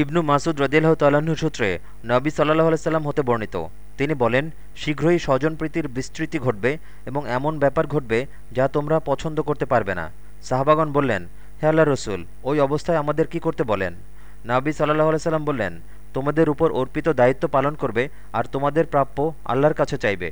ইবনু মাসুদ রদিল্লাহ তাল্লাহ্ন সূত্রে নবী সাল্লাহ আলাইসাল্লাম হতে বর্ণিত। তিনি বলেন, শীঘ্রই স্বজনপ্রীতির বিস্তৃতি ঘটবে এবং এমন ব্যাপার ঘটবে যা তোমরা পছন্দ করতে পারবে না। সাহাবাগন বললেন, হে আল্লাহ রসুল, ওই অবস্থায় আমাদের কি করতে বলেন? নাবি সাল্লাহ আলাইসাল্লাম বললেন, তোমাদের উপর অর্পিত দায়িত্ব পালন করবে আর তোমাদের প্রাপ্য আল্লাহর কাছে চাইবে।